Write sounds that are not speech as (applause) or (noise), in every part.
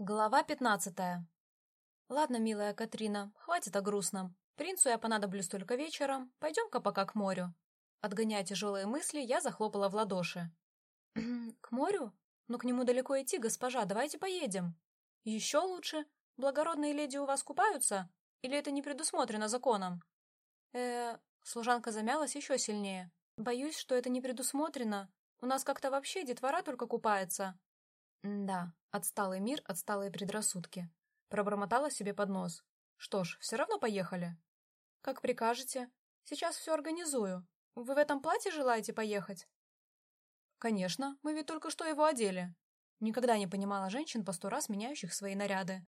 Глава пятнадцатая. Ладно, милая Катрина, хватит о грустном. Принцу я понадоблюсь только вечером. Пойдем-ка пока к морю. Отгоняя тяжелые мысли, я захлопала в ладоши. (clears throat) «К морю? Но к нему далеко идти, госпожа, давайте поедем. Еще лучше. Благородные леди у вас купаются? Или это не предусмотрено законом?» э Служанка замялась еще сильнее. «Боюсь, что это не предусмотрено. У нас как-то вообще детвора только купается». «Да, отсталый мир, отсталые предрассудки». Пробормотала себе под нос. «Что ж, все равно поехали». «Как прикажете. Сейчас все организую. Вы в этом платье желаете поехать?» «Конечно, мы ведь только что его одели». Никогда не понимала женщин, по сто раз меняющих свои наряды.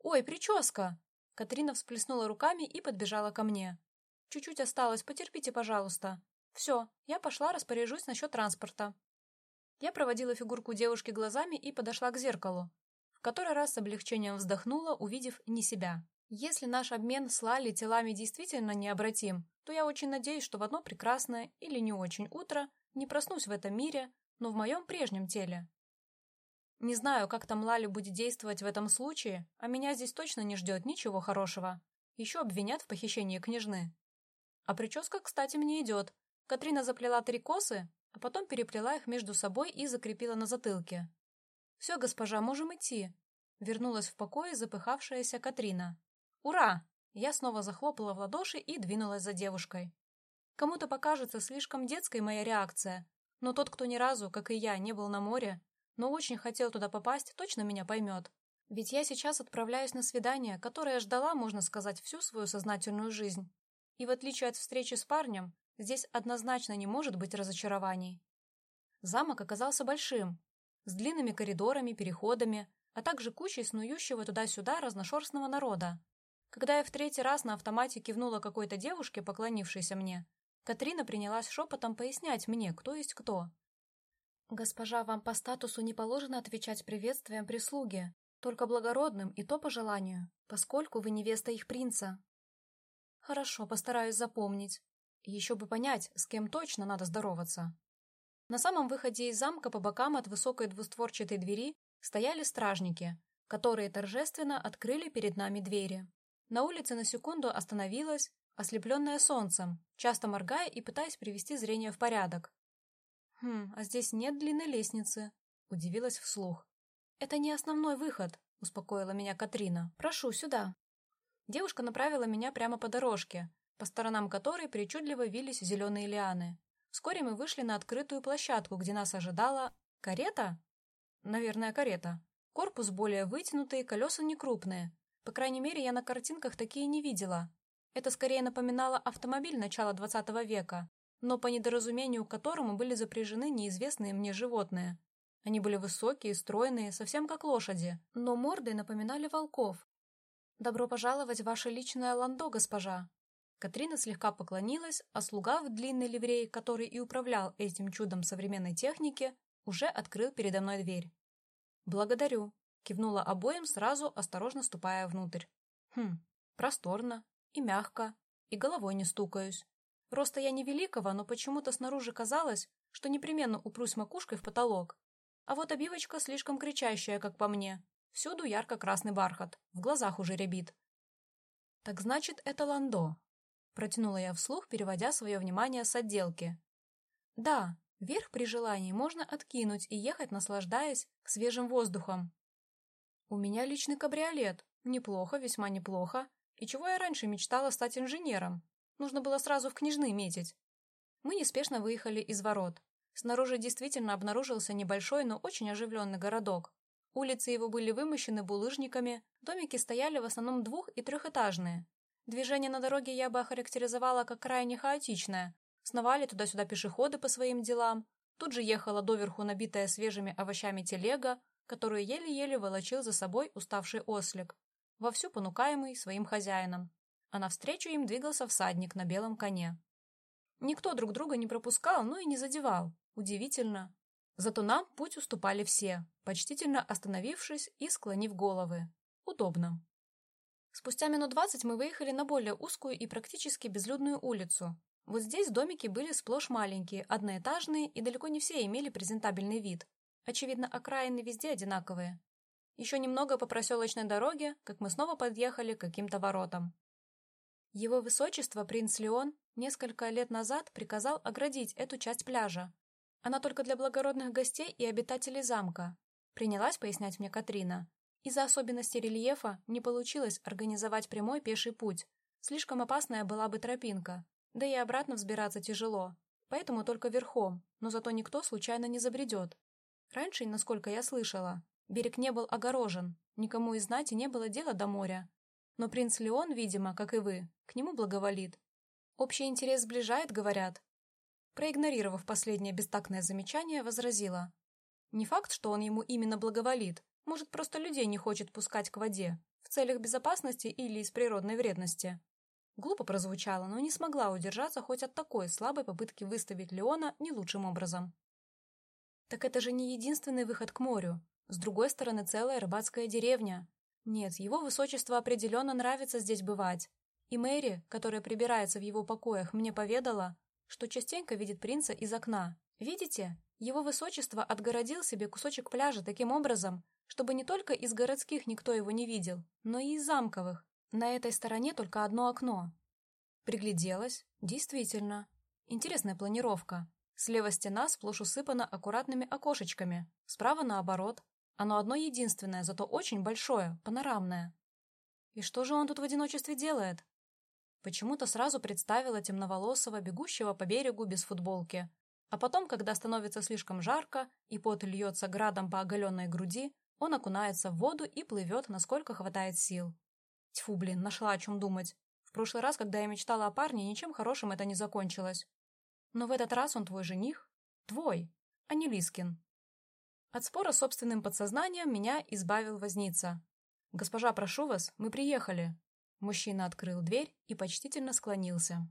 «Ой, прическа!» Катрина всплеснула руками и подбежала ко мне. «Чуть-чуть осталось, потерпите, пожалуйста. Все, я пошла распоряжусь насчет транспорта». Я проводила фигурку девушки глазами и подошла к зеркалу. В который раз с облегчением вздохнула, увидев не себя. Если наш обмен с Лали телами действительно необратим, то я очень надеюсь, что в одно прекрасное или не очень утро не проснусь в этом мире, но в моем прежнем теле. Не знаю, как там Лали будет действовать в этом случае, а меня здесь точно не ждет ничего хорошего. Еще обвинят в похищении княжны. А прическа, кстати, мне идет. Катрина заплела три косы, а потом переплела их между собой и закрепила на затылке. «Все, госпожа, можем идти», — вернулась в покое запыхавшаяся Катрина. «Ура!» Я снова захлопала в ладоши и двинулась за девушкой. Кому-то покажется слишком детской моя реакция, но тот, кто ни разу, как и я, не был на море, но очень хотел туда попасть, точно меня поймет. Ведь я сейчас отправляюсь на свидание, которое ждала, можно сказать, всю свою сознательную жизнь. И в отличие от встречи с парнем, здесь однозначно не может быть разочарований. Замок оказался большим, с длинными коридорами, переходами, а также кучей снующего туда-сюда разношерстного народа. Когда я в третий раз на автомате кивнула какой-то девушке, поклонившейся мне, Катрина принялась шепотом пояснять мне, кто есть кто. «Госпожа, вам по статусу не положено отвечать приветствием прислуги, только благородным и то по желанию, поскольку вы невеста их принца». «Хорошо, постараюсь запомнить. Еще бы понять, с кем точно надо здороваться». На самом выходе из замка по бокам от высокой двустворчатой двери стояли стражники, которые торжественно открыли перед нами двери. На улице на секунду остановилась, ослепленная солнцем, часто моргая и пытаясь привести зрение в порядок. «Хм, а здесь нет длинной лестницы», — удивилась вслух. «Это не основной выход», — успокоила меня Катрина. «Прошу, сюда». Девушка направила меня прямо по дорожке, по сторонам которой причудливо вились зеленые лианы. Вскоре мы вышли на открытую площадку, где нас ожидала... карета? Наверное, карета. Корпус более вытянутый, колеса не крупные. По крайней мере, я на картинках такие не видела. Это скорее напоминало автомобиль начала 20 века, но по недоразумению которому были запряжены неизвестные мне животные. Они были высокие, стройные, совсем как лошади, но мордой напоминали волков. «Добро пожаловать в ваше личное ландо, госпожа!» Катрина слегка поклонилась, а слуга в длинной ливреи, который и управлял этим чудом современной техники, уже открыл передо мной дверь. «Благодарю», — кивнула обоим, сразу осторожно ступая внутрь. «Хм, просторно и мягко, и головой не стукаюсь. Роста я невеликого, но почему-то снаружи казалось, что непременно упрусь макушкой в потолок. А вот обивочка слишком кричащая, как по мне. Всюду ярко-красный бархат, в глазах уже рябит. «Так значит, это ландо», Протянула я вслух, переводя свое внимание с отделки. Да, верх при желании можно откинуть и ехать, наслаждаясь свежим воздухом. У меня личный кабриолет. Неплохо, весьма неплохо. И чего я раньше мечтала стать инженером? Нужно было сразу в княжны метить. Мы неспешно выехали из ворот. Снаружи действительно обнаружился небольшой, но очень оживленный городок. Улицы его были вымощены булыжниками, домики стояли в основном двух- и трехэтажные, Движение на дороге я бы охарактеризовала как крайне хаотичное. Сновали туда-сюда пешеходы по своим делам. Тут же ехала доверху набитая свежими овощами телега, которую еле-еле волочил за собой уставший ослик, вовсю понукаемый своим хозяином. А навстречу им двигался всадник на белом коне. Никто друг друга не пропускал, но и не задевал. Удивительно. Зато нам путь уступали все, почтительно остановившись и склонив головы. Удобно. Спустя минут двадцать мы выехали на более узкую и практически безлюдную улицу. Вот здесь домики были сплошь маленькие, одноэтажные, и далеко не все имели презентабельный вид. Очевидно, окраины везде одинаковые. Еще немного по проселочной дороге, как мы снова подъехали к каким-то воротам. Его высочество, принц Леон, несколько лет назад приказал оградить эту часть пляжа. Она только для благородных гостей и обитателей замка. Принялась пояснять мне Катрина. Из-за особенностей рельефа не получилось организовать прямой пеший путь. Слишком опасная была бы тропинка. Да и обратно взбираться тяжело. Поэтому только верхом, но зато никто случайно не забредет. Раньше, насколько я слышала, берег не был огорожен, никому из знати не было дела до моря. Но принц Леон, видимо, как и вы, к нему благоволит. Общий интерес сближает, говорят. Проигнорировав последнее бестактное замечание, возразила. Не факт, что он ему именно благоволит. Может, просто людей не хочет пускать к воде, в целях безопасности или из природной вредности. Глупо прозвучало, но не смогла удержаться хоть от такой слабой попытки выставить Леона не лучшим образом. Так это же не единственный выход к морю. С другой стороны, целая рыбацкая деревня. Нет, его высочество определенно нравится здесь бывать. И Мэри, которая прибирается в его покоях, мне поведала, что частенько видит принца из окна. Видите? Его высочество отгородил себе кусочек пляжа таким образом, чтобы не только из городских никто его не видел, но и из замковых. На этой стороне только одно окно. Пригляделась. Действительно. Интересная планировка. Слева стена сплошь усыпана аккуратными окошечками, справа наоборот. Оно одно единственное, зато очень большое, панорамное. И что же он тут в одиночестве делает? Почему-то сразу представила темноволосого, бегущего по берегу без футболки. А потом, когда становится слишком жарко и пот льется градом по оголенной груди, он окунается в воду и плывет, насколько хватает сил. Тьфу, блин, нашла о чем думать. В прошлый раз, когда я мечтала о парне, ничем хорошим это не закончилось. Но в этот раз он твой жених? Твой, а не Лискин. От спора с собственным подсознанием меня избавил возница. «Госпожа, прошу вас, мы приехали». Мужчина открыл дверь и почтительно склонился.